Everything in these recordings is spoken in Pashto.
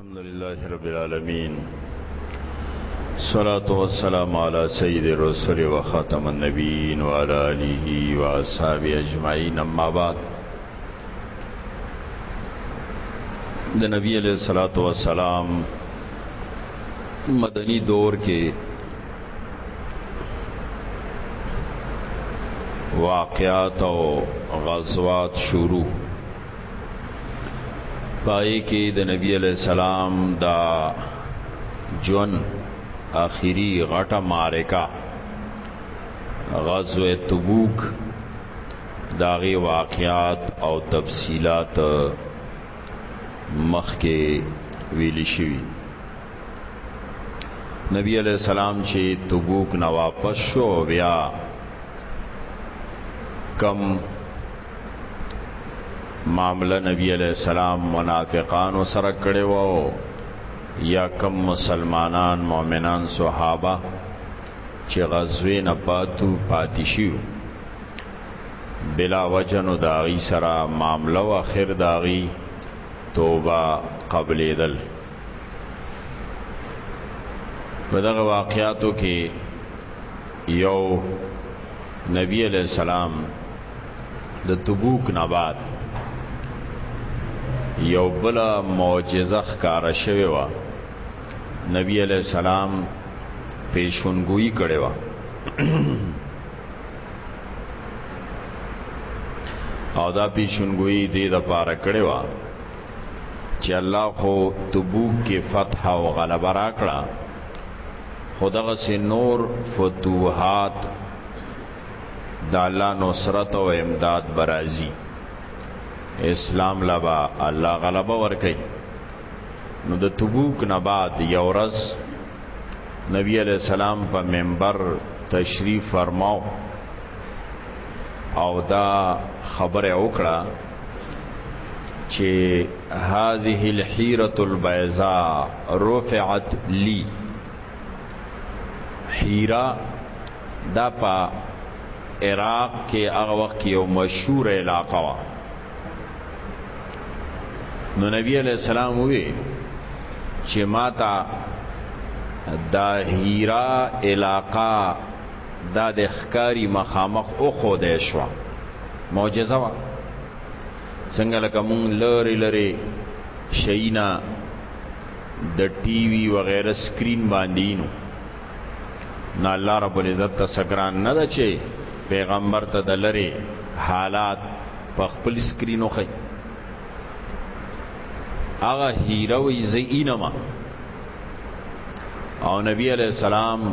الحمد لله رب العالمين صلاة والسلام على سيد الرسول وخاتم النبيين وعلى آله وأصحابه أجمعين أما بعد د نبی علیہ الصلوۃ والسلام مدنی دور کې واقعات او غزوات شروع پای کې د نبی علی السلام دا جون اخیری غټه معرکه غزوه تبوک داغي واقعات او تفصيلات مخکې ویل شوی نبی علیہ السلام چې تبوک نه واپس شو بیا کم معامله نبی علیہ السلام منافقان سره کړي وو یا کم مسلمانان مؤمنان صحابه چې غزوه نه پاتو پاتشیو بلا وجنو داغي سره معامله او اخر داغي توبه قبلې دل په دغه واقعاتو کې یو نبی علیہ السلام د تبوک نه بعد یو بل معجزه ښکارا شوی و نبی علیہ السلام پیشونګوئی کړي و او دا پیشونګوئی د دې لپاره کړي و چې الله خو تبوک کې فتح او غلبه راکړه خدغه سي نور فتوحات د الله نصرت او امداد برازي اسلام لبا الله غلبه ور کوي نو د تبوک نه بعد یو ورځ نبی علیہ السلام په منبر تشریف فرماو او دا خبره وکړه چې هذه الحيره البيضاء رفعت لي حيره دا په عراق کې هغه وخت کې یو مشهور علاقه وا نو نبی علیہ السلام وی چې ماتا دا هیرا علاقہ دا د ښکاری مخامخ او خودې شو معجزه وا څنګه لکه مونږ لری لری شینا د ټي وي وغیرہ سکرین باندې نو نه الله رب العزت ته سګران نه دچي پیغمبر ته د لری حالات په خپل سکرین وخی هغه هیروي زینما او نبی علیہ السلام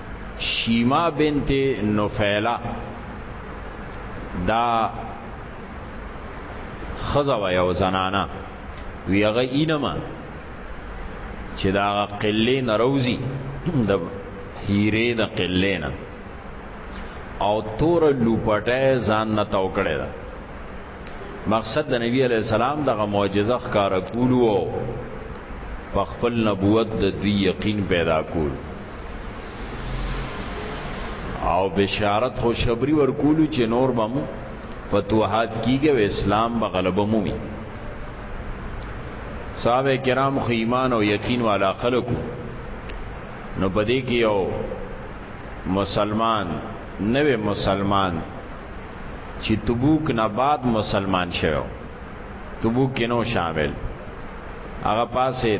شیما بنت نفیلا دا خزا و یو زنانا وی هغه اینما چې دا قلې نروزی د هیره د قلې نه او تور لوپټه ځان نه تاو کړی دا مقصد د نبی علی السلام دغه معجزه ښکارا کول وو په خپل نبوت د دوی یقین پیدا کول او بشارت خوشبری ورکولو چې نور بم فتوحات کیږي او اسلام به غلبه مومي صحابه کرام خو ایمان او یقین والا خلکو نو پدې کې یو مسلمان نوې مسلمان چې تبوک نه بعد مسلمان شوی تبوک کې نو شامل هغه پاسه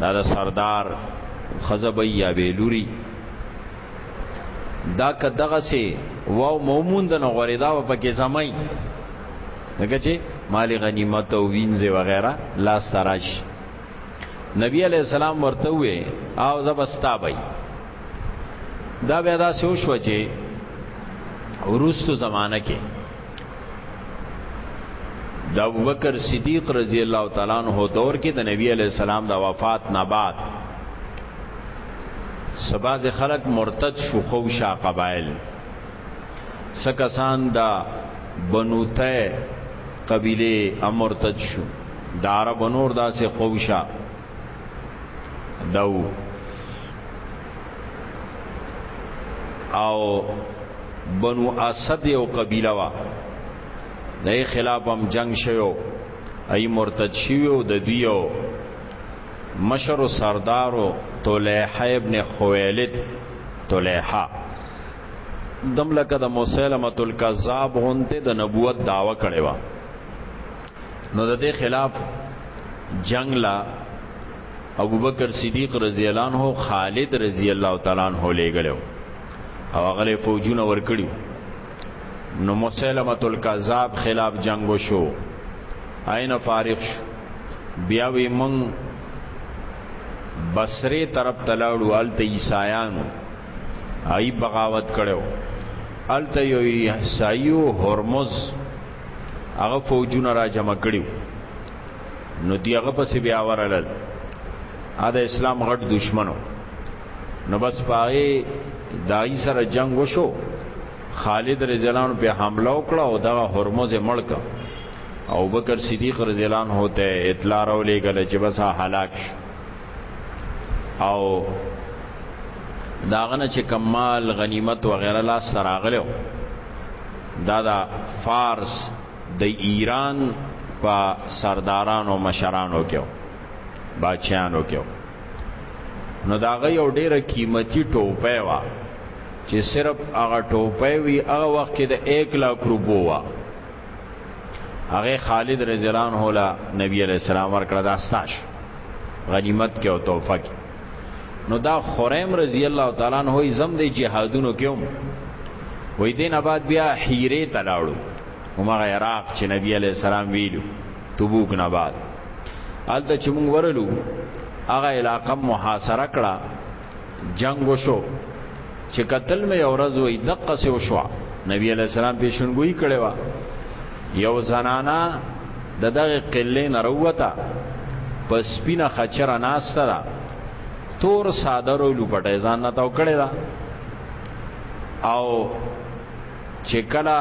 دا د سردار خزبی یا ویلوري دا که دغه سي واو مومون د غوریدا په کې زمای دغه چې مال غنیمت او وینځه وغیرہ لا سراج نبی علیہ السلام ورته وې او زبستا بای دا بیا دا سوچ وځي ورستو زمانہ کې د ابوبکر صدیق رضی الله تعالی عنہ دور کې د نبی علی السلام د وفات نه بعد سباز خلق مرتد شو خو شا قبایل سکسان دا بنوته قبیله امرتد شو دار بنور داسې خوشا دو او بنو اسد یو قبیله وا د خلاف هم جنگ شوو ای مرتد شوو د دیو مشر و سردارو طلحه ابن خویلد طلحه دم لکه د مسلمه الکذاب غونته د نبوت داوا کړي وا نو د دې خلاف جنگ لا ابو بکر صدیق رضی الله عنه خالد رضی الله تعالی عنہ لګلو او هغه فوجونه ورکړي نو مسلمه الکذاب خلاف جنگ وشو عین فارغ شو بیا وی مون بصره طرف تلاړو ال ته عیسایانو ای بغاوت کړو ال ته یو عیسایو هرمز هغه فوجونه را جمع کړیو نو دی هغه پسې بیا ورلل ا د اسلام غټ دشمنو نو بس پای دای سره جنگ وشو خالد رضی الله عنه په حمله وکړه او دغه هرمز مړک او بکر صدیق رضی الله عنه ته اطلاع راولېګل چې بس هلاک شو او داغنه چې کمال غنیمت وغیرہ لا سراغلو دا دا فارس د ایران په سردارانو مشرانو کې بادشاہانو کې نو دا غي او ډیره قیمتي ټوپه وا چې صرف هغه ټوپه وی هغه وخت کې د 1 لک روپو وا هغه خالد رضی الله عنه لا نبی علیہ السلام ورکړه دا ستاش غنیمت کې او توفه کې نو دا خریم رضی الله تعالی عنہ یې زم د جهادونو کې هم وې دین آباد بیا حیره ته لاړو همغه عراق چې نبی علی السلام ویلو تبوک نه بعد الته چې مونږ ورلو هغه علاقه محاصره کړه جنگ وشو چې قتل مې اورز وې دقه سه وشو نبی علی السلام پیشنګوئی کړي وا یو زنانا د دغه قله نه وروته په سپینه خچره ناشته ده تور صادرو لوپټه ځان نه تاو کړي دا او چې کلا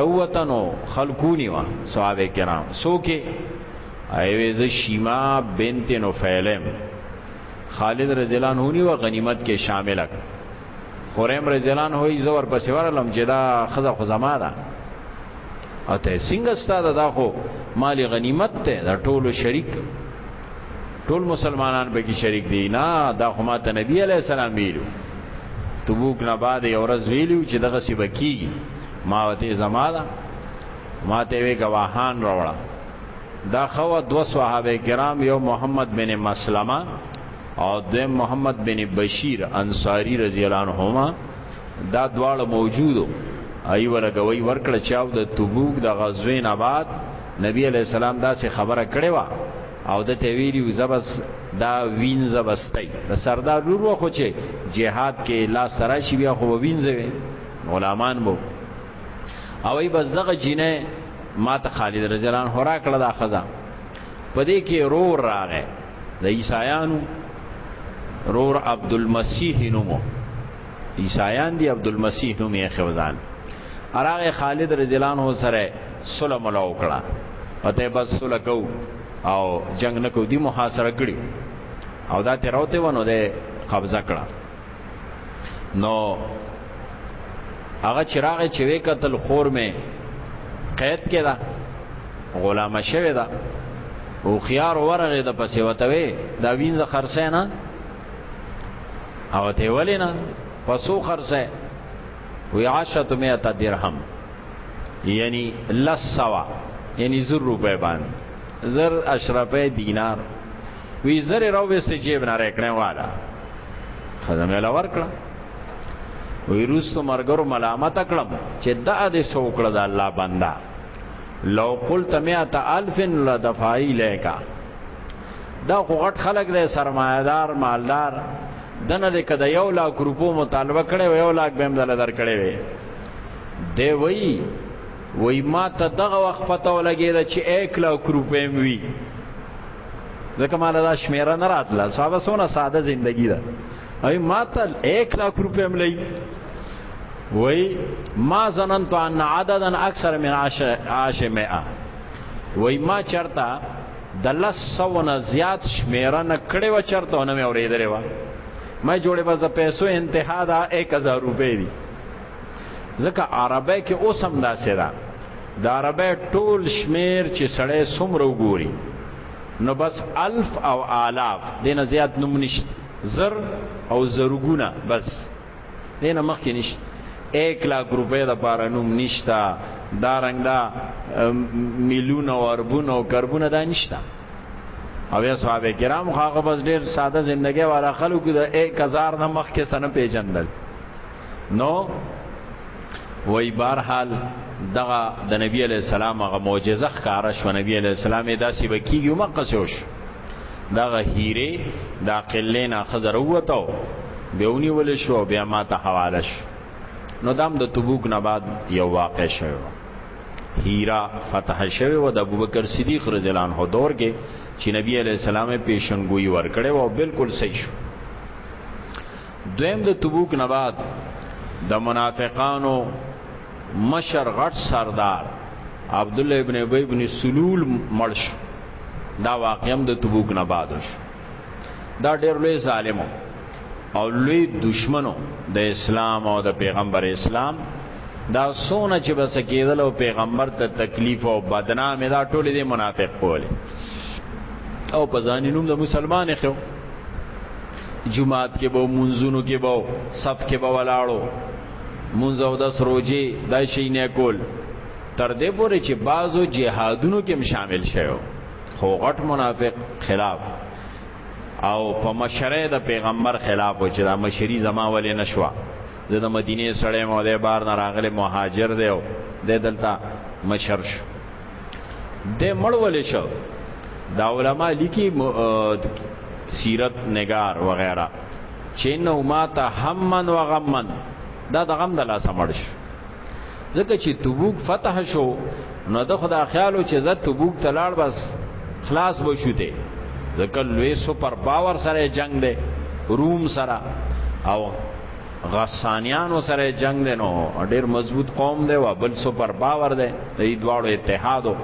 روتنو خلقونی وا صحابه کرام سو کې ایوه ز شیما بنت نو فعلم خالد رضی الله عنه نیو غنیمت کې شامل کړ خورم رضی الله عنه یې زور پسې ورلم چې دا خزه خو زما ده او ته څنګه ستاده دا خو مال غنیمت ته دا ټولو شریک ټول مسلمانان به کې شریک دي نه دا خو ماته نبی علی السلام ویلو تبوک نه بعد یو ورځ ویلو چې دغه سی بکی ما وته زما ده ماته وی گواهان راوړه دا خو دو صحابه کرام یو محمد بن مسلمه او دویم محمد بن بشیر انصاری رضی الله عنهما دا دواړه موجودو ای ولګوي ورکړه چاو د تبوک د غزوې نه بعد نبی علی السلام دا سه خبره کړې و او د ته ویلی زبس دا وین زبستای د سردار لور و خو چې جهاد کې لا سره شي بیا خو وینځوي غلامان بو او ای بس دغه جینې ما ته خالد رضی الله عنه را کړه دا خزا پدې کې رور راغې د عیسایانو رور عبد المسیح نومو عیسایان دی عبد المسیح نوم یې خوزان اراغه خالد رضی الله عنه سره صلح ملا وکړه اته بس صلح کو او جنگ نکو دی محاصره کړی او دا تیروته ونه ده قبضه کړه نو هغه چراغ چې وې قتل خور مې قید کې دا غلامه شوی دا او خيار ورغه د پسې وتوي دا وینځه خرڅه نه او ته ولې نه پسو خرڅه وی عاشت مئات درهم یعنی لسوا یعنی زر روپے باندې زر اشرفه دینار وی زری راو وسته جیب نه رکړې والا خزم له ور کړه وی روستو مرګرو ملامت کړم چې دا دې سوکړه د الله بندا لو قلت مئات الف لدفعی لیکا دا خو غټ خلک دی سرمایدار مالدار دنه دې کده یو لاک روپو مطالبه کړي یو لاک به هم دل در کړي وي دی وی وی ما ته دغه وخت پته ولګی دا چې 1 لاک روپې وی ځکه ما دا شمیره نه راتله صاحب سونه ساده زندگی ده ای ما ته 1 لک روپې ملي وای ما ظننت ان عددا اکثر من 10 10 مئه وای ما چرتا د لس سو نه زیات شمیره نه کړې و چرته نه مې اورېدلې و مې جوړې بس د پیسو انتها دا 1000 روپۍ دي ځکه عربی کې اوس هم داسې ده دا عربه ټول شمیر چې سړی څومره وګوري نو بس الف او آلاف دینه زیات نوم نشت زر او زرګونه بس دینه مخکې نشت ایک لاک روپے دا پارا نوم نشتا دا رنگ دا میلیون او اربون او کربون دا نشتا او یا صحابه کرام خو هغه بس ډیر ساده زندگی والا خلکو د 1000 نه مخکې سنه پیژندل نو وای بهرحال دغه د نبی علی السلام هغه معجزه ښکارا شو نبی علی السلام داسې وکیږي مقصوش دغه هیره د قلین خزر وته بیونی ول شو بیا ما ته حواله شو نو دام د تبوک نه بعد یو واقع شوی هیرا فتح شوی و د ابوبکر صدیق رضی الله عنه دور کې چې نبی علی السلام پیشنګوئی ورکړې او بالکل صحیح شو دویم د تبوک نه بعد د منافقانو مشر غټ سردار عبد الله ابن ابي ابن سلول مرش دا واقعم د تبوک نه بعد شو دا ډېر لوی ظالم او لوی دشمنو د اسلام او د پیغمبر اسلام دا سونه چې بس کېدل او پیغمبر ته تکلیف او بدنام دا ټول دي منافق کول او په ځانینوم د مسلمان خو جمعات کې به منځونو کې به صف کې به ولاړو منځ او د سروجي دا شي نه کول تر دې پورې چې بعضو جهادونو کې شامل شوی خو غټ منافق خلاف او په مشره د پیغمبر خلاف و چې دا مشری زما ولې نشوا زه د مدینه سړی مو د بار نه راغلی مهاجر دی او د دلته مشر شو د مړول شو دا علما لیکي سیرت نگار وغیرہ چې نو ماته همن و غمن دا د غم د لاس مړ شو ځکه چې تبوک فتح شو نو د خدا خیالو چې زه تبوک تلاړ بس خلاص بشو ته ځکه لوی سپر باور سره جنگ دی روم سره او غسانیانو سره جنگ دی نو ډیر مضبوط قوم دی و بل سپر پاور دی د دې دواړو اتحادو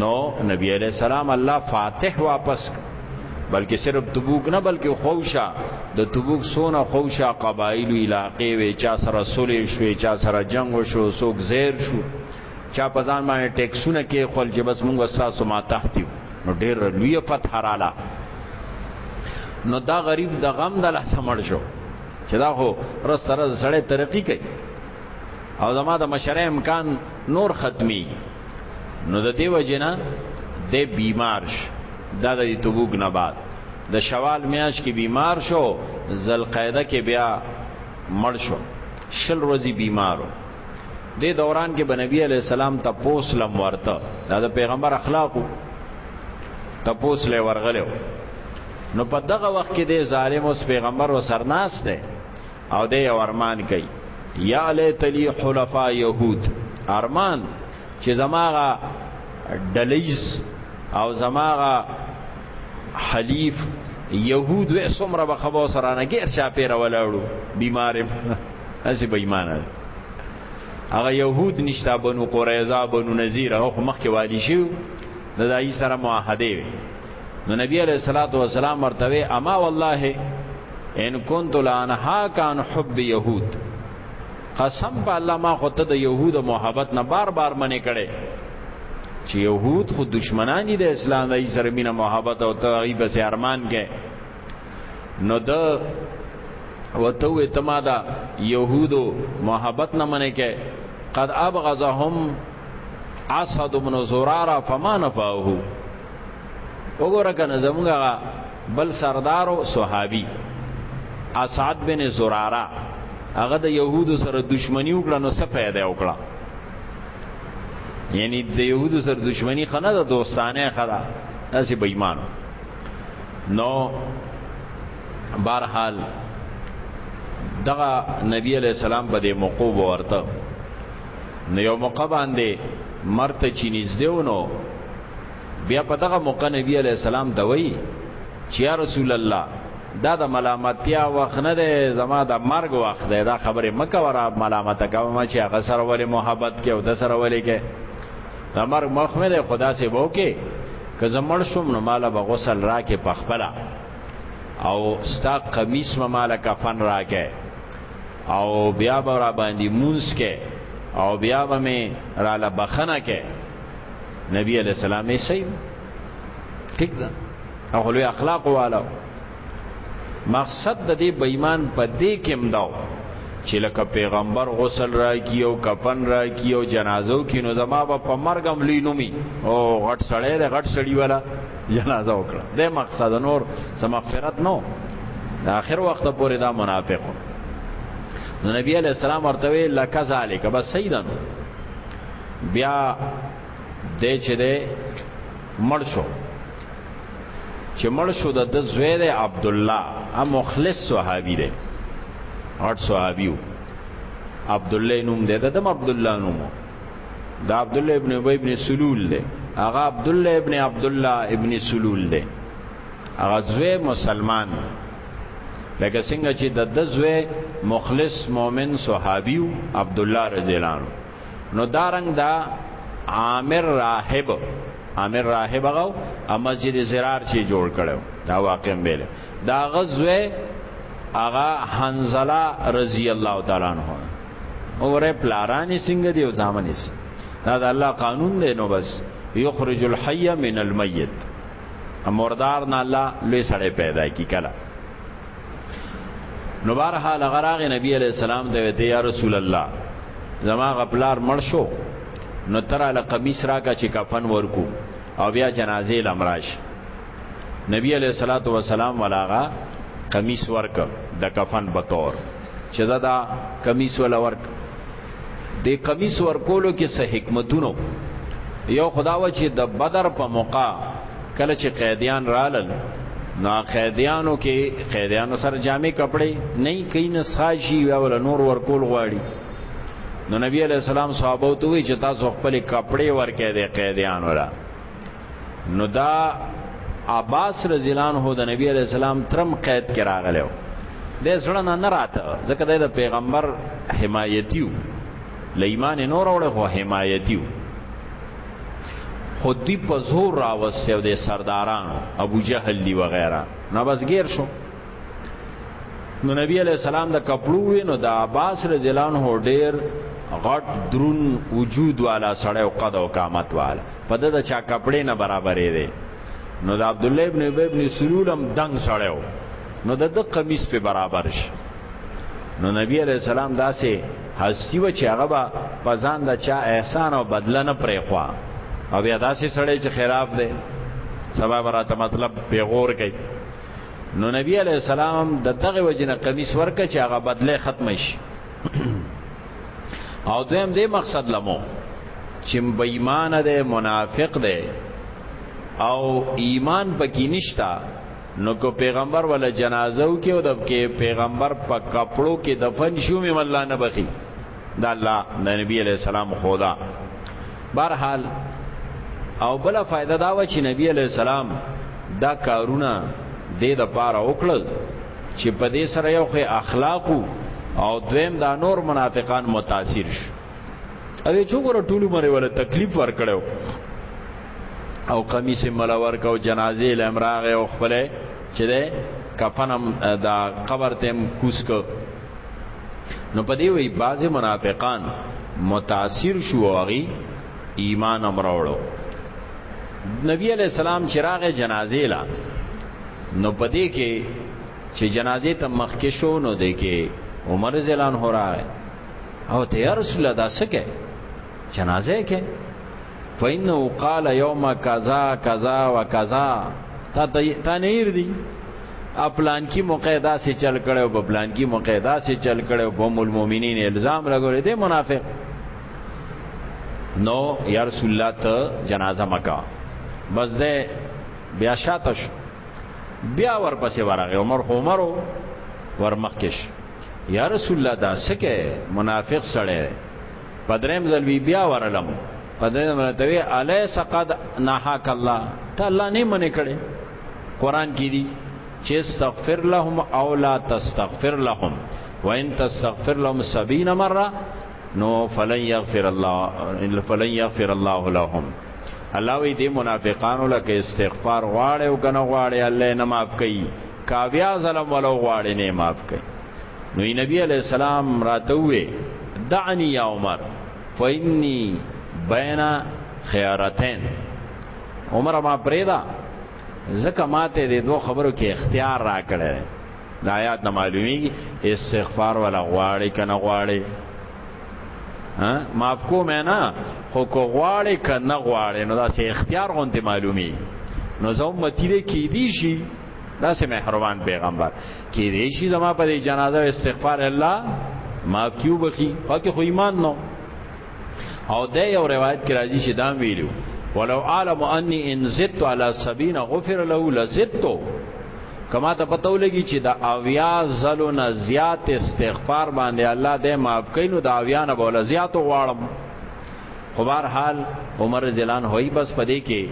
نو نبی علیہ السلام الله فاتح واپس بلکې صرف تبوک نه بلکې خوشا د تبوک سونه خوشا قبایل علاقې وی چا سره سولې شوې چا سره جنگ وشو سوک زیر شو چا په ځان باندې ټیکسونه کې خپل چې بس موږ وساسو ما تحت یو نو ډیر لوی فتح رااله نو دا غریب د غم د لاسه مړ شو چې دا خو رس سره سړی ترقی کوي او زما د مشره امکان نور ختمي نو د دیو جنا د بیمار ش دا د تبوک نه بعد د شوال میاش کې بیمار شو زل قاعده کې بیا مړ شو شل ورځې بیمارو دې دوران کې بنبي عليه السلام ته پوس لم ورته دا د پیغمبر اخلاقو ته پوس لې ورغلو نو په دغه وخت کې دې ظالم اوس پیغمبر و سرناس ده او دې ارمان کوي یا لیت لی حلفا یهود ارمان چې زماغه ډلیز او زماغه حلیف یهود و سمره به خبر سره نه ګر چا پیر ولاړو بیمار اسی بې ایمان هغه يهود نشتا بنو قريظه بنو نذير هغه مخکې والی شو د دای سره معاهده وي نو نبی عليه الصلاه والسلام ورته اما والله ان كنت لانها كان حب يهود قسم په الله ما خو ته د يهود محبت نه بار بار منې کړي چې يهود خو دشمنان دي د اسلام د سره مینه محبت او تعریب سه ارمان کې نو ده وته وې تما دا يهودو محبت نه منې کې قد ابغضهم اسد بن زراره فما نفعه وګوره کنه زمونږه بل سردارو صحابي اسعد بن زراره هغه د يهودو سره دښمنی وکړه نو څه فائدہ وکړه یعنی د يهودو سره دښمنی خنه د دوستانه خدا اسی بېمان نو بارحال دغه نبی علیہ السلام په دې موقع ورته نو یو موقع باندې مرته چې نږدې ونو بیا په دغه موقع نبی علیہ السلام دوی چې یا رسول الله دا د ملامتیا وخت نه دی زما د مرګ وخت دی دا خبره مکه ورا ملامت کوم چې هغه سره ولې محبت کې او د سره ولې کې دا مرګ مخ مې ده خدا سي به وکي که زه مړ شوم نو ماله به غسل راکې په خپله او ستا قمیص به ماله کفن راکې او بیا به را باندې مونځ کې او بیا به مې راله بخنه کې نبی علیہ السلام یې صحیح ټیک ده او لوی اخلاق والو مقصد د دې بېمان په دې کې مداو چې لکه پیغمبر غسل را کیو کفن را کیو جنازو کې نو زما به په مرګم لینومي او غټ سړی د غټ سړی والا جنازه وکړه د مقصد نور سمغفرت نو د اخر وخت پورې دا منافق نو نبی علی السلام ورته وی لکه ذالک بس سیدن بیا د چې د مړ شو چې مړ شو د د زوی دی عبد الله ا مخلص صحابي دی غټ صحابي وو عبد الله نوم دی د دم عبد الله نوم د عبد الله ابن ابي ابن سلول دی هغه عبد الله ابن عبد الله ابن سلول دی هغه زوی مسلمان دی لکه څنګه چې د د زوی مخلص مؤمن صحابي عبد الله رضی الله عنه نو دارنګ دا عامر راهب عامر راهب غو ا مسجد زرار چې جوړ کړو دا واقع مله دا غزوه اغا حنزله رضی الله تعالی عنہ اوره پلارانی څنګه دی او ځامنې دا د الله قانون دی نو بس یخرج الحی من المیت امردار نه الله لوی سړی پیدا کی کله نو بارحال غراغ نبی علیہ السلام ته ویته یا رسول الله زما غپلار مړ شو نو تر له قمیص راکا چې کفن ورکو او بیا جنازې لمراش نبی علیہ الصلوۃ والسلام ولاغه قمیص ورک د کفن بطور چې دا, دا قمیص ولا ورک د قمیص ورکولو کې څه حکمتونه یو خدا و چې د بدر په موقع کله چې قیدیان رالل نو قیدیانو کې قیدیانو سره جامع کپڑے نه کوي نه ساجي یا ول نور ورکول غواړي نو نبی علیہ السلام صحابه ته وی چې تاسو خپل کپڑے ورکې دي قیدیانو را نو دا عباس رضی الله عنه د نبی علیہ السلام ترم قید کې راغلو د زړه نه نه راته ځکه د پیغمبر حمایتیو لایمان نور وړه خو حمایتیو خود دی په زور راوسته د سرداران ابو جهل دی وغیرہ نو بس غیر شو نو نبی علیہ السلام د کپړو وینو د عباس رضی الله عنه ډیر غټ درون وجود والا سړی او قد او قامت والا په د چا کپړې نه برابرې دی نو د عبد الله ابن ابي ابن سلولم دنګ سړیو نو د د قمیص په برابر شي نو نبی علیہ السلام داسې هستی و چې هغه به په ځان د چا احسان او بدله نه پرې خوا او بیا داسې سړی چې خلاف دی سبا براته مطلب پیغور کوي نو نبی علی السلام د دغه وجنه قمیص ورکه چې هغه بدله ختم شي او دویم دې مقصد لمو چې بېمانه ده منافق ده او ایمان پکې نشتا نو کو پیغمبر ولا جنازو کې او د پیغمبر په کپړو کې دفن شو مې الله نه بخي دا الله د نبی علی السلام خدا بهرحال او بل فائدہ دا و چې نبی علی السلام دا کارونه د دې لپاره وکړل چې په دې سره یو خې اخلاق او دویم دا نور منافقان متاثر شي او چې ګوره ټول عمر ولا تکلیف ور کړو او قمیص ملا ور کو جنازې لمراغه او خپل چې ده کفنم دا قبر تم کوس کو نو په دې وی بعض منافقان متاثر شو هغه ایمان امروړو نبی علیہ السلام چراغ جنازې لا نو په دې کې چې جنازې ته مخ کې شو نو دې کې عمر زلان هو راغی او ته رسول الله داسکه جنازه کې فإنه قال يوم كذا كذا وكذا تا تا نیر دی اپلان کی موقع دا سے چل کړي او بپلان کی موقع دا سے چل کړي او بم المؤمنین الزام لګولې دې منافق نو یا رسول الله ته جنازه مکا بس دې بیا شاتش بیا ورپسې ورغه عمر عمرو ورمخکش یا رسول الله دا سکه منافق سره په دریم ځل وی بیا ورلم په دې مرته وی الیس قد نهاک الله ته الله نه منې کړي قران کې دي چې استغفر لهم او لا تستغفر لهم وان تستغفر لهم 70 مره نو فلن يغفر الله فلن يغفر الله لهم الله وی دې منافقانو لکه استغفار غواړي او کنه غواړي الله نه معاف کوي کاویا ظلم ولو غواړي نه معاف کوي نو نبی علیہ السلام راتوي دعني یا عمر فإني بین خيارتين عمر ما پریدا زکه ماته د دوه خبرو کې اختیار را کړی د آیات نه معلومیږي استغفار ولا غواړي کنه غواړي ها معاف کوم نه خو کو غواړي کنه غواړي نو دا سه اختیار غونډه معلومي نو زه امتی دې کې دی شي دا سه مهربان پیغمبر کې دې شي زما په دې جنازه استغفار الله معاف کیو بخي پکې خو ایمان نو او د یو روایت کې راځي چې دا ویلو ولو عالم انی ان زدت علی سبین غفر له لزدت کما ته پته ولګي چې دا اویا زلو نه زیات استغفار باندې الله دې معاف کړي نو دا اویا نه بوله زیات غواړم خو بهر حال عمر زلان هوی بس پدې کې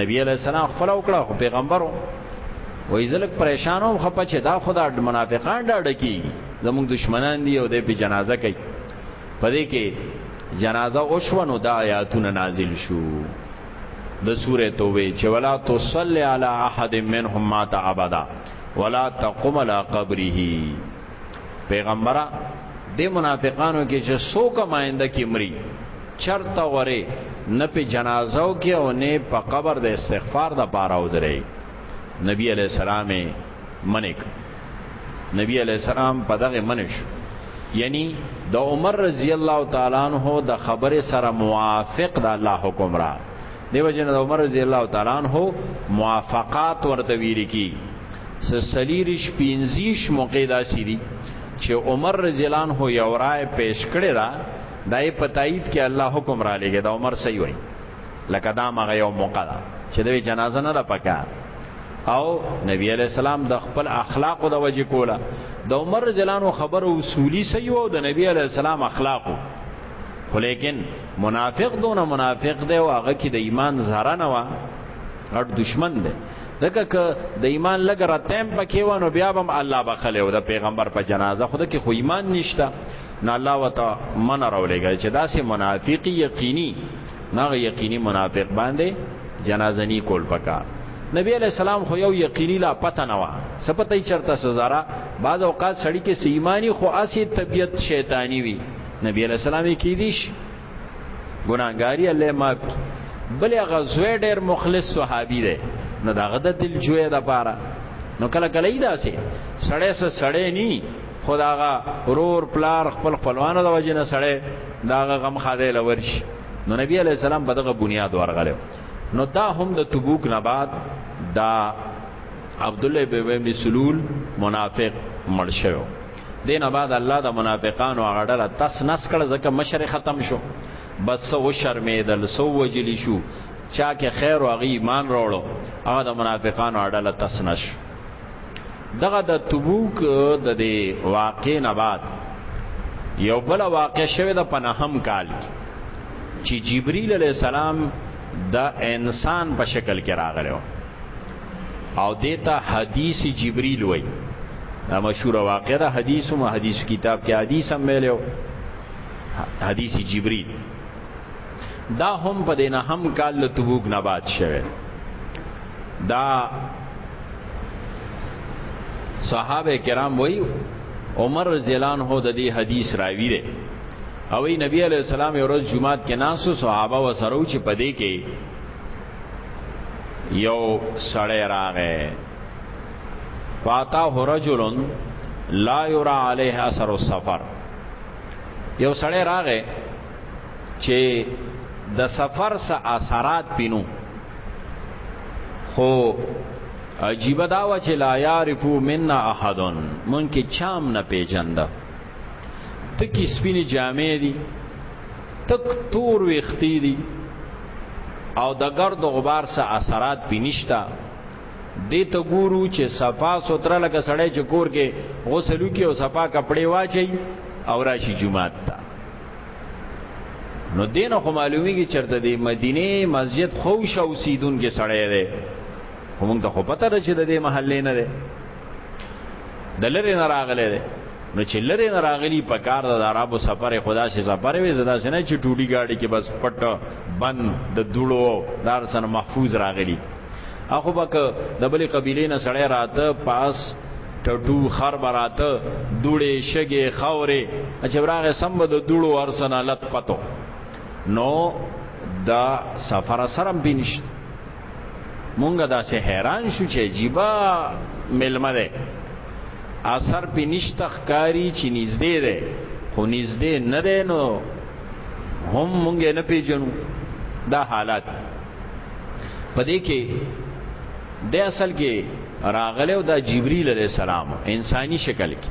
نبی علیہ السلام خپل وکړه خو پیغمبرو وای زلک پریشانو خپه چې دا خدا منافقان دا ډکی زموږ دشمنان دی او د په جنازه کوي پدې کې جنازه او شونو دا آیاتونه نازل شو د سوره توبه چې ولا تصلی علی احد منهم مات ابدا ولا تقم علی قبره پیغمبره د منافقانو کې چې څوک ماینده کې مري چرته ورې نه په جنازو کې او نه په قبر د استغفار د پاره ودرې نبی علی السلام منک نبی علی السلام په دغه منش یعنی د عمر رضی الله تعالی عنہ د خبره سره موافق د الله حکم را دیو جن د عمر رضی الله تعالی عنہ موافقات ورته ویل کی سلیریش پینزیش موقع داسې دي چې عمر رضی الله عنه یو رائے پیش کړی دا دای په تایید کې الله حکم را لګي دا عمر صحیح وای لکه دا مغه یو موقع ده چې د جنازه نه ده پکا او نبی علی السلام د خپل اخلاق د وجې کوله د عمر جلانو خبر اصولی صحیح او د نبی علی السلام اخلاقو خو لیکن منافق دونه منافق دی او هغه کې د ایمان زهره نه و هر دشمن دی دغه ک د ایمان لګ راتم پکې ونه بیا هم الله بخله او د پیغمبر په جنازه خود کې خو ایمان نشته نه الله وتا من راولېږي چې دا سه منافقي یقیني نه یقیني منافق باندې جنازه ني کول پکا نبی علیہ السلام خو یو یقیني لا پته نه و سپته چرته سزارا بعض اوقات سړی کې سیمانی خو اسی طبیعت شیطانی وي نبی علیہ السلام کې دیش ګناګاری الله معاف بل غزوه ډیر مخلص صحابي دی نو دا غد دل جوې د پاره نو کله کله ایدا سي سړې سره سړې ني خداغه رور پلار خپل خپلوانو د وجنه سړې داغه غم خاده لورش نو نبی علی السلام په دغه بنیاد ورغله نو دا هم د تبوک نه بعد دا عبد الله بن سلول منافق مړ شوی دینه بعد الله د منافقانو هغه ډله تس نس کړه ځکه مشر ختم شو بس سو شرمېدل سو وجلی شو چا کې خیر او هغه ایمان راوړو هغه د منافقانو اړه له تسنش دغه د تبوک د دې واقع نه بعد یو بل واقع شوه د پناهم کال چې جبرئیل علی السلام د انسان په شکل کې راغلو او دیتا حدیث جبريل وای دا مشهور واقعه ده حدیث هم حدیث کتاب کې حدیث هم ویلو حدیث جبريل دا هم په دینه هم کال له تبوک نه بعد شوه دا صحابه کرام وای عمر رضی الله عنه د دې حدیث راوی دی او نبی علیہ السلام یو ورځ جمعات کې ناسو صحابه و سره چې پدې کې یو سړی راغې فاتاه رجل لا یرا علیه اثر السفر یو سړی راغې چې د سفر سره اثرات پینو خو عجیب دا و چې لا یعرفو منا احدن مونږ کې چام نه پیژنده تکی سپینې جامې دي تک تور ویختی دی او د ګرد غبار سره اثرات پی نشتا دې ته ګورو چې صفا سوتره لکه سړی چې کور کې غسل وکي او صفا کپڑے واچي او راشي جمعات ته نو دین خو معلومیږي چرته دی مدینه مسجد خو شو سیدون کې سړی دی هم ته خو پته ده چې د دې محلې نه دی د لری نه راغلی دی نو چې لری نه راغلی په کار د عربو سفر خدا شي سفر وي زدا سينه چې ټوډي گاډي کې بس پټ بند د دوړو دار سره محفوظ راغلی اخو بک د بلې قبيله نه سړی راته پاس ټټو خر براته دوړې شګې خورې چې براغه سم د دوړو ارسنه لت پتو نو دا سفر سرم بنشت مونږه داسې حیران شو چې عجیبا ملمه ده اثر په نشته ښکاری چې نږدې ده خو نږدې نه ده نو هم مونږ نه پیژنو دا حالات پدې کې د اصل کې راغله او دا جبريل عليه السلام انساني شکل کې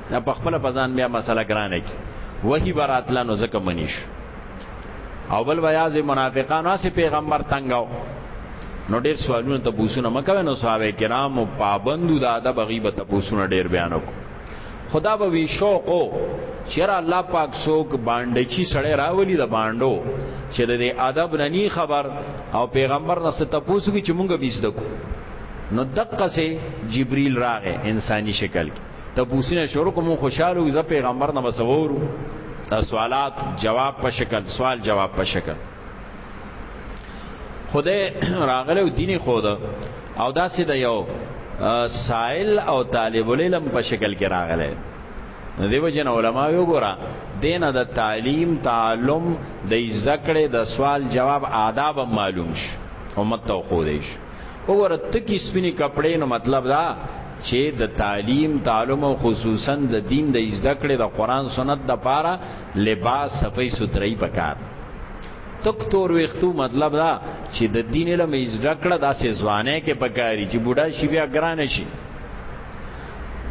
نه په خپل پزان بیا مسله ګرانه کی وਹੀ براتلا نو زکه منیش او بل بیاز منافقان اسی پیغمبر تنگاو نو ډیر سوالونه ته پوښونه مکوي نو صحابه کرام او پابندو د ادب غیبت ته پوښونه ډیر بیان وکړو خدا به وی شوق او چیر الله پاک سوک باندې چی سړی راولی د باندو چې د ادب نه نی خبر او پیغمبر نه ست پوسو چې مونږ بیس دکو نو دقه سه جبريل راغې انساني شکل کې تبوسینه شروع کوم خوشاله وي پیغمبر نه مسور سوالات جواب په شکل سوال جواب په شکل خدای راغله او دیني خود او داسې د یو سائل او طالب العلم په شکل کې راغله دیو جن علماء یو ګورا دین د تعلیم تعلم د ذکر د سوال جواب آداب معلوم شي امت تو خو دیش وګوره تکی سپینی کپڑے نو مطلب دا چې د تعلیم تعلم او خصوصا د دین د زده کړې د قران سنت د پاره لباس صفې سترې پکار تک تور وختو مطلب دا چې د دین علم زده کړه داسې ځوانه کې پکاري چې بوډا شي بیا ګران شي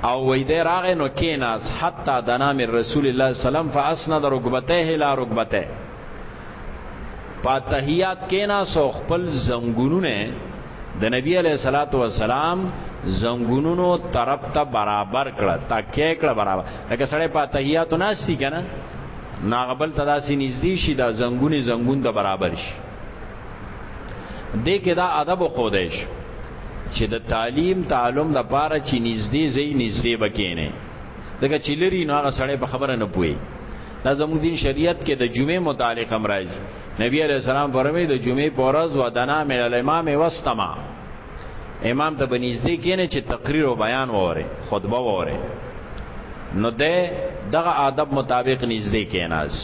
او وې دې راغې نو کیناس حتا دنا من رسول الله صلی الله علیه وسلم فاسند رکبته الی رکبته پاتحیات کینا سو خپل زنګونونه د نبی علیہ الصلات والسلام زنګونونو طرف ته برابر کړه تا کې کړه برابر لکه سړی پاتحیات ناشتي کنه ناغبل تداسي نږدې شي دا زنګونی زنګون د برابر شي دې کې دا ادب خو دیش چې د تعلیم تعلم د پاره چې نږدې زی نږدې بکینه دغه چې لري نو هغه سړی په خبره نه پوي دا زموږ دین شریعت کې د جمعې متعلق هم راځي نبی علیہ السلام فرمایي د جمعې په ورځ ودنا من الامام واستمع امام ته بنږدې کینې چې تقریر او بیان وره خطبه وره نو ده دغه آداب مطابق نږدې کیناس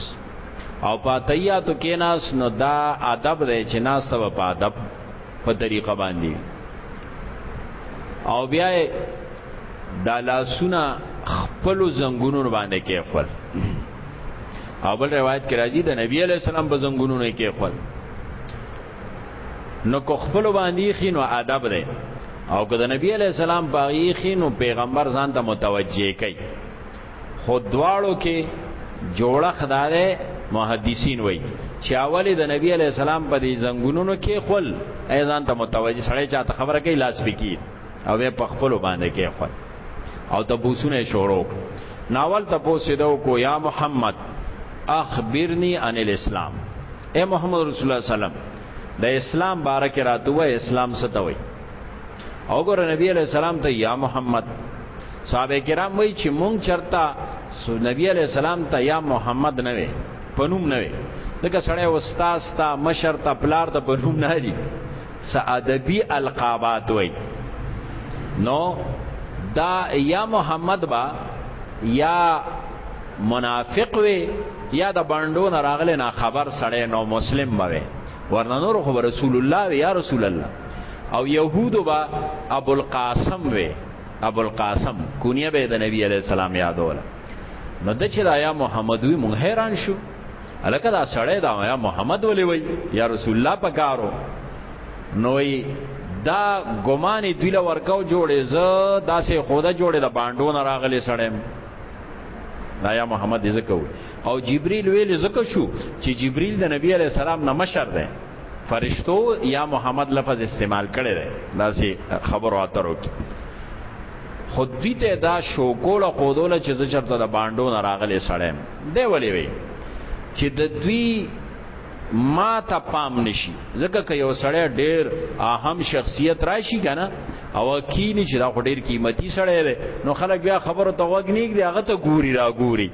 او پاتیاتو کیناس نو دا آداب دی چې ناس سبب په آداب په طریقه باندې او بیا دا لاسونه خپل زنګونو باندې کې خپل او بل روایت کې راځي د نبی علی السلام په زنګونو کې خپل نو کو خپل باندې خینو ادب دی او که د نبی علی السلام په خینو پیغمبر ځان ته متوجه کوي خود دواړو کې جوړه خدای محدثین وای چې اول د نبی علی السلام په دې زنګونونو کې خپل ایزان ته متوجه سړی چاته خبره کوي لاس بکی او په خپل باندې کې خو او تبوسونه شروع ناول تبوس دو کو یا محمد اخبرنی عن الاسلام اے محمد رسول الله سلام د اسلام بارک راتوه اسلام ستوي او ګور نبی علیہ السلام ته یا محمد صحابه کرام وای چې مونږ چرتا نبی علیہ السلام ته یا محمد نه وي پنوم نه وي دغه سړی استاد تا مشر تا پلار ته پنوم نه دی څه ادبي القابات وای نو دا یا محمد با یا منافق وي یا د باندو نه راغله نه خبر سړی نو مسلم بوي ورنه نور خو رسول الله یا رسول الله او يهودو با ابو القاسم وي ابو القاسم کونیه به د نبی علی السلام یادول نو د چې رایا محمد وی مونږ حیران شو الکه دا سړی دا یا محمد ولې وای یا رسول الله پکارو نوې دا ګمان دی له ورکاو جوړې ز داسې خوده جوړې د باندو نه راغلي سړیم دا یا محمد ذکر او جبريل ویل ذکر شو چې جبريل د نبی عليه السلام نه مشر دی فرشتو یا محمد لفظ استعمال کړي دی دا سي خبرو اترو کې خود دې ته دا شو کول خودول چې زه چرته د باندو نه راغلي سړم دی ولې وي چې د دوی ما ته پام نشي ځکه که یو سړی ډیر اهم شخصیت راشي کنه او کینی چې دا ډیر قیمتي سړی دی نو خلک بیا خبرو ته وګنیږي هغه ته ګوري را ګوري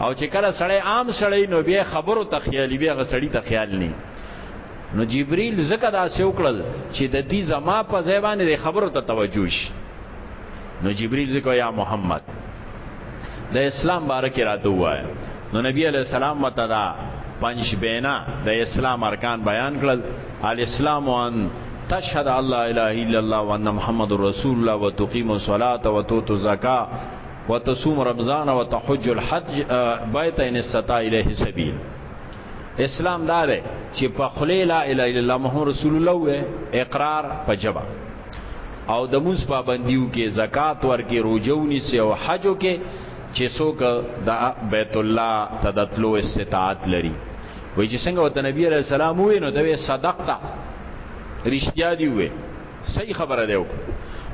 او چې کله سړی عام سړی نو بیا خبرو ته خیالي بیا غسړی ته خیال نه نو جبريل زکه دا سې وکړل چې د دې زما په ځای باندې خبرو ته توجه شي نو جبريل زکه یا محمد د اسلام باره کې راته وایي نو نبی علی السلام متدا پنځ بینا د اسلام ارکان بیان کړل الاسلام ان تشهد الله اله الا الله وان محمد رسول الله وتقيم الصلاه وتؤتي الزکاه وتصوم رمضان وتحج الحج بيت ان استطاع الیه سبیل اسلام دا ده چې په خلی لا اله الا الله محمد رسول الله و اقرار په جبا او د موس پابندیو کې زکات ورکې روزونی سي او حجو کې چې څوک د بیت الله تدتلو استطاعت لري وای چې څنګه وته نبی عليه السلام وې نو دوی صدقتا رښتیا دی وې صحیح خبره دی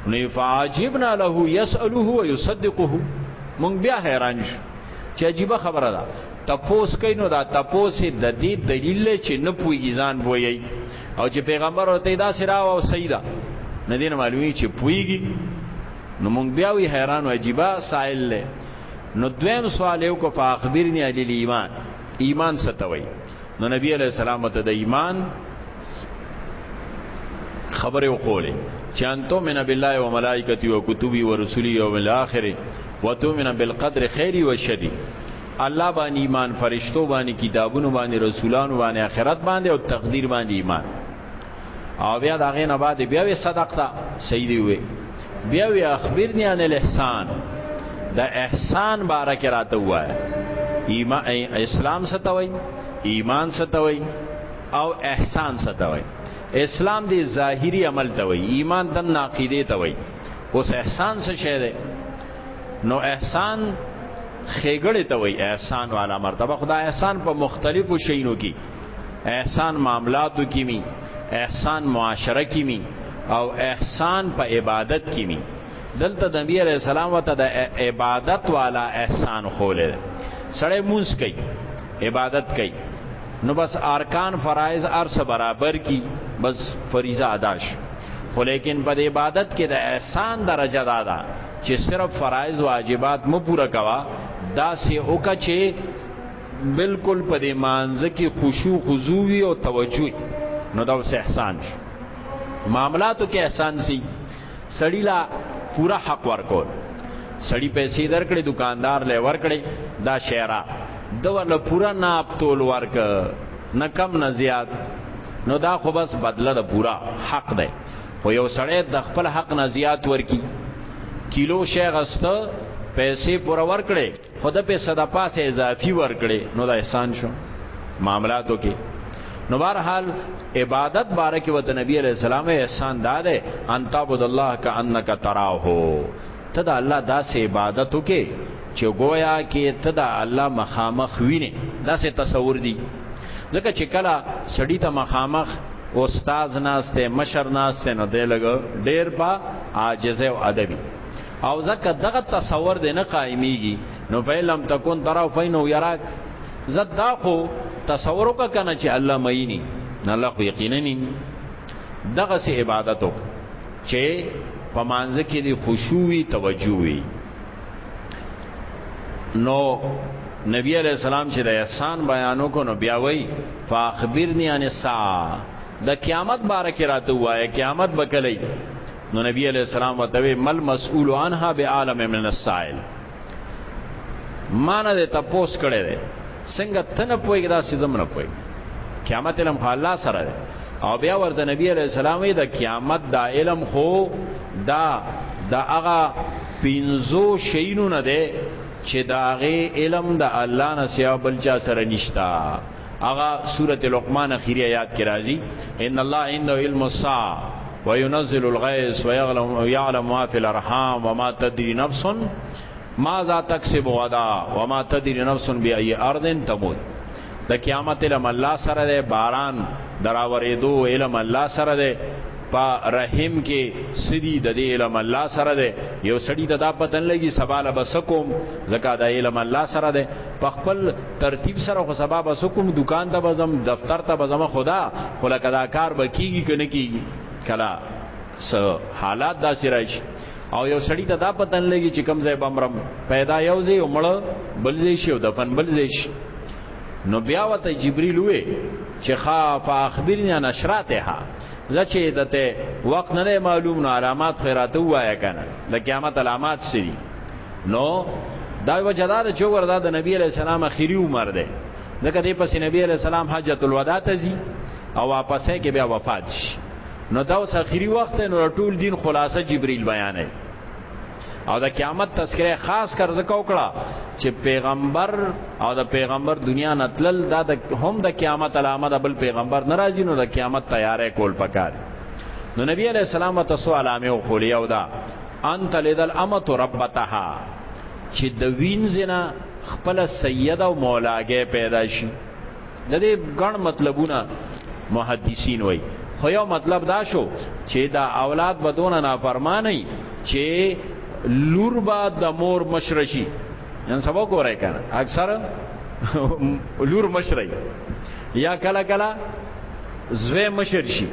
نو فعجبنا له يساله ويصدقه مونږ بیا حیران شو چې عجیب خبره ده تپوس کینو دا تپوس د دې دلیل چې نه پویږي ځان وایي او چې پیغمبر ورته دا سره او سیدا نه دین معلومی چې پویږي نو مونږ بیا وی حیران او عجیب سائل له نو دویم سوال یو کو فاخبرنی علی ایمان ایمان ستوي نو نبی علیہ السلام ته د ایمان خبره وکولې چې انتو من بالله و ملائکتی و کتبی و رسولی و الاخر و تو من بالقدر خیری و شری الله باندې ایمان فرشتو باندې کتابونو باندې رسولانو باندې آخرت باندې او تقدیر باندې ایمان او بیا دا غینه بعد بیا وی صدقتا صحیح دی وی بیا وی اخبرنی عن الاحسان د احسان باره کې راته وای ایمان اسلام ستوي ایمان ستوي او احسان ستوي اسلام دی ظاهری عمل ته وای ایمان د ناقیده ته وای اوس احسان څه شی دی نو احسان خېګړې ته وای احسان والا مرتبه خدای احسان په مختلفو شینو کې احسان معاملاتو کې می احسان معاشره کې می او احسان په عبادت کې می دلته د نبی عليه السلام وته د عبادت والا احسان خولې سړی مونږ کوي عبادت کوي نو بس ارکان فرایض ارس برابر کی بس فریضه ادا شي خو لیکن په عبادت کې د احسان درجه دا ده چې صرف فرایض واجبات مو پوره کوا دا سه اوکه چې بالکل په دې مانزه کې خشوع خضوع وي او توجه نو دا اوس احسان شو معاملاتو کې احسان سي سړی لا پورا حق ورکول سړی پیسې درکړي دکاندار لې ورکړي دا شعرا دا ول پورا ناپ تول ورک نه کم نه زیات نو دا خو بس بدله د پورا حق ده خو یو سړی د خپل حق نه زیات ورکی کیلو شیغسته پیسې پورا ورکړي خود په صدا پاسه اضافي ورکړي نو دا احسان شو معاملاتو کې نو بهرحال عبادت باره کې ود نبی عليه السلام احسان داده ان تعبد الله کانک تراه ته دا الله داسې عبادت وکې چې گویا کې ته دا الله مخامخ ویني داسې تصور دی ځکه چې کله سړی ته مخامخ استاد ناشته مشر ناشته نو دی لګ ډیر په عاجزه او ادبي او ځکه دغه تصور دی نه قائمیږي نو فیلم تکون ترا فینو یراک زدا خو تصور وک کنه چې الله مینی نه الله خو یقینا نه دغه سي عبادت وک چې پمانځ کې دی خشوعي توجه وي نو نبی علیہ السلام چې د احسان بیانو کو نو بیا وای فاخبرنی عن الساعه د قیامت باره کې راته وایي قیامت بکلی نو نبی علیہ السلام وتوی مل مسئول عنها بعالم من السائل مانه ته تپوس کړي دي څنګه تنه پوي دا سیزم نه پوي قیامت علم خو الله سره ده او بیا ورته نبی علیہ السلام د قیامت دا علم خو دا دا هغه پینزو شینو نه ده چې داغه علم د الله نه سیابل چا سره نشتا اغا سورت لقمان اخیری آیات کی راضی ان الله عنده علم الساعه وينزل الغيث ويعلم يعلم ما في الارحام وما تدري نفس ماذا تكسب غدا وما تدري نفس باي ارض تموت د قیامت علم الله سره ده باران دراوریدو علم الله سره ده په رحم کې سدي د دې علم الله سره ده یو سړی د دا پتن لګي سباله بسکوم زکه د علم الله سره ده په خپل ترتیب سره خو سبا به سکم دکان ته بزم دفتر ته بزم خدا خو لکه دا کار به کیږي کنه کیږي کلا س حالات دا سرش او یو سړی ته دا پتن لګي چې کم ځای بمرم پیدا یو ځای ومړ بل ځای شي او دفن بل ځای شي نو بیا وته جبريل وې چې خاف اخبرني انا شراتها زچې دته وخت نه معلوم نو علامات خیرات وایا کنه د قیامت علامات سری نو دا وجه دا چې وردا د نبی علی السلام اخیری عمر ده ځکه دې پس نبی علی السلام حجۃ الوداع ته ځي او واپس کې بیا وفات شي نو دا اوس اخیری وخت نو ټول دین خلاصه جبرئیل بیانې او د قیامت تذکره خاص کر زکو کړه چې پیغمبر او د پیغمبر دنیا نتلل دا د هم د قیامت علامه د بل پیغمبر ناراضی نو د قیامت تیارې کول پکار نو نبی علیہ السلام ته سوال امه خو لیاو دا ان تلد الامه ربتها چې د وینځنه خپل سید او مولاګه پیدا شي د دې ګڼ مطلبونه محدثین وای خو یو مطلب دا شو چې دا اولاد بدون نه فرمانی چې لور با د مور مشرشی نن سبا ګورای کنه اکثر لور مشرای یا کلا کلا زوی مشر شي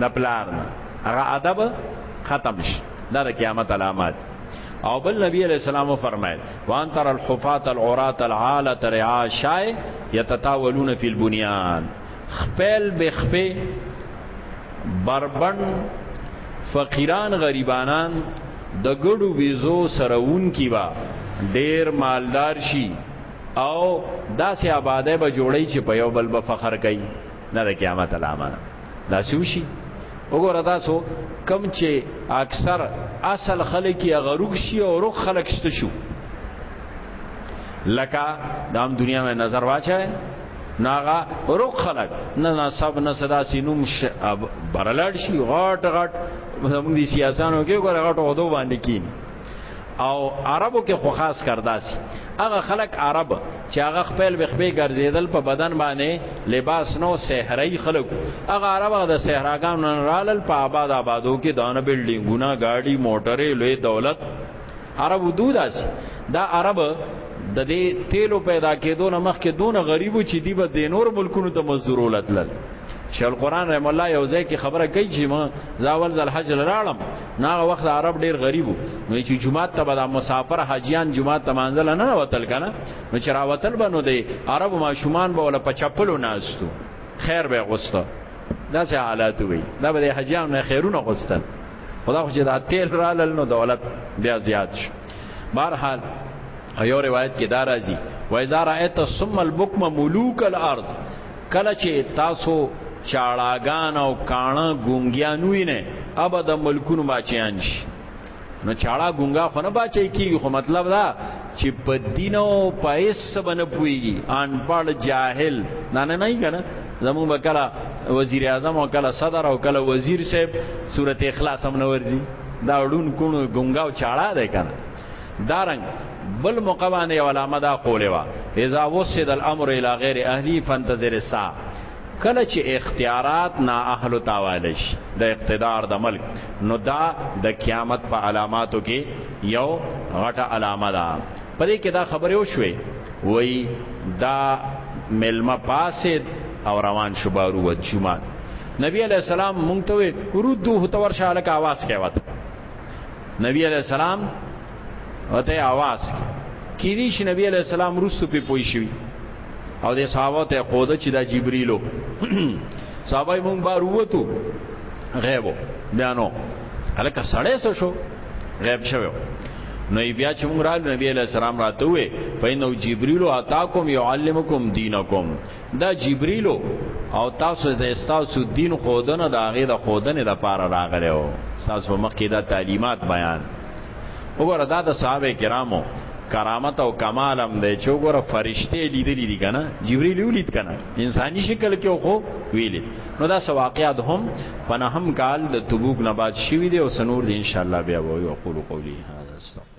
د پلار نه هغه ادب ختم شي دا د قیامت علامات او بل نبی علیہ السلام فرمایل وان تر الحفات العرات العاله رعا شای یتتاولون فی البنیان خپل بخپه بربن فقیران غریبانان د ګړو ویزو سرهون کی با ډیر مالدار شي او داسې آباده به جوړی چې په یو بل به فخر کوي نه د قیامت علامه دا سوشي وګوره تاسو کم چې اکثر اصل خلک یې غروک شي او روک خلک شته شو لکه دام دنیا مې نظر واچای ناغا روک خلک نه نه سب نه صدا سینوم برلړ شي غټ غټ زموږ دي سیاسانو کې ګوره غټ او دو باندې کینی او عربو کې خو خاص کرداسي هغه خلک عرب چې هغه خپل بخبي ګرځیدل په بدن باندې لباس نو صحرای خلک هغه عرب د صحراګانو رالل په آباد آبادو کې دانه بلډینګونه گاډي موټرې لوی دولت عربو دوداسي دا عرب د دې تیلو پیدا کېدو نه مخکې دون غریبو چې دی به د نور ملکونو ته مزدورولت لل شیخ القران رحم الله یو ځای کې خبره کوي چې ما زاول زل حج لاړم نه هغه وخت عرب ډیر غریبو نو چې جمعات ته به مسافر حاجیان جمعات ته منځل نه وتل کنه نو چې راوتل بنو دی عرب ماشومان به ولا په چپلو ناستو خیر به غوسته دا څه حالات وي دا به حاجیان نه خیرونه غوستل خدا خو چې دا تیل رالل نو دولت بیا زیات شو بهر حال یو روایت کې دا راځي وایذا رایت ثم البکم ملوک الارض کله چې تاسو چاړاګان او کاڼه ګونګیان وینئ ابا د ملکونو باچیان شي نو چاړه ګونګا خو نه باچي کیږي خو مطلب دا چې په دین او په هیڅ باندې پويږي ان پړ جاهل نه نه نه کنه زمو بکلا وزیر اعظم او کلا صدر او کلا وزیر صاحب سورته اخلاص هم نورځي دا ډون کونو ګونګا او چاړه ده کنه دارنګ بل موقع باندې علامه دا قوله وا اذا وسد الامر الى غیر اهلی فانتظر السا کله چې اختیارات نا اهل تاوالش د اقتدار د ملک نو دا د قیامت په علاماتو کې یو غټه علامه ده پدې کې دا خبره وشوي وای دا ملما پاسد او روان شو بارو و جمعه نبی علیہ السلام مونږ ته ورودو هتور شاله کا आवाज کوي نبی علیہ السلام وته आवाज کی دي چې نبی علیہ السلام روستو په پوي شي او د صحابه ته قوده چې دا جبريلو صحابه مونږ بار ووتو غیبو بیانو الکه سړې سو شو غیب شوو نو بیا چې موږ رال نبی علیہ السلام راته وې فینو جبرئیل اتاکم یعلمکم دینکم دا جبريلو او تاسو د استاسو دین خودنه د هغه د خودنه د پاره راغلی او تاسو په مخ کې دا تعلیمات بیان وګوره دا د صحابه کرامو کرامت او کمال هم دی چې وګوره فرشته لیدلې دي کنه جبرئیل ولید کنه انساني شکل کې خو ویلې نو دا سواقیات هم پنه هم کال د تبوک نه بعد شوی دی او سنور دی ان شاء الله بیا وایو اقول قولی هذا استغفر